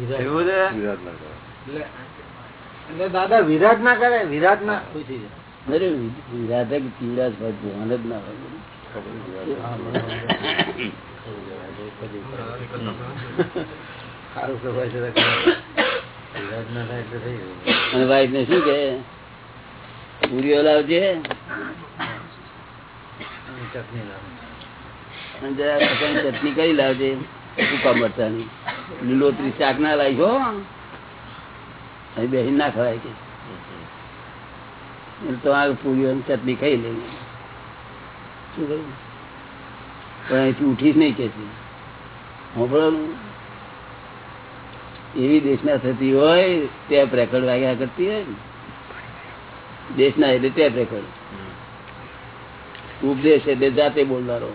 વિરાટ. ના કરે. દાદા વિરાટ ના કરે? વિરાટ ના પૂછી છે. વિરાટ ભાઈ જ ના હોય વાઈફ ને શું કે પૂરીઓ લાવજે. ચટણી લાવજે. અને ચટણી કઈ લાવજે. સૂકા મરચાની લીલોતરી શાક ના લાવી અહીં બેસી ના ખવાય કે. તો આ પૂરીઓ ચટણી ખાઈ લે પણ અહીંથી ઉઠીશ નહીં કે છે એવી દેશના થતી હોય ટેપ રેકર્ડ વાગ્યા કરતી હોય ને. દેશના એટલે ટેપ રેકર્ડ ઉપદેશ એટલે જાતે બોલનારો.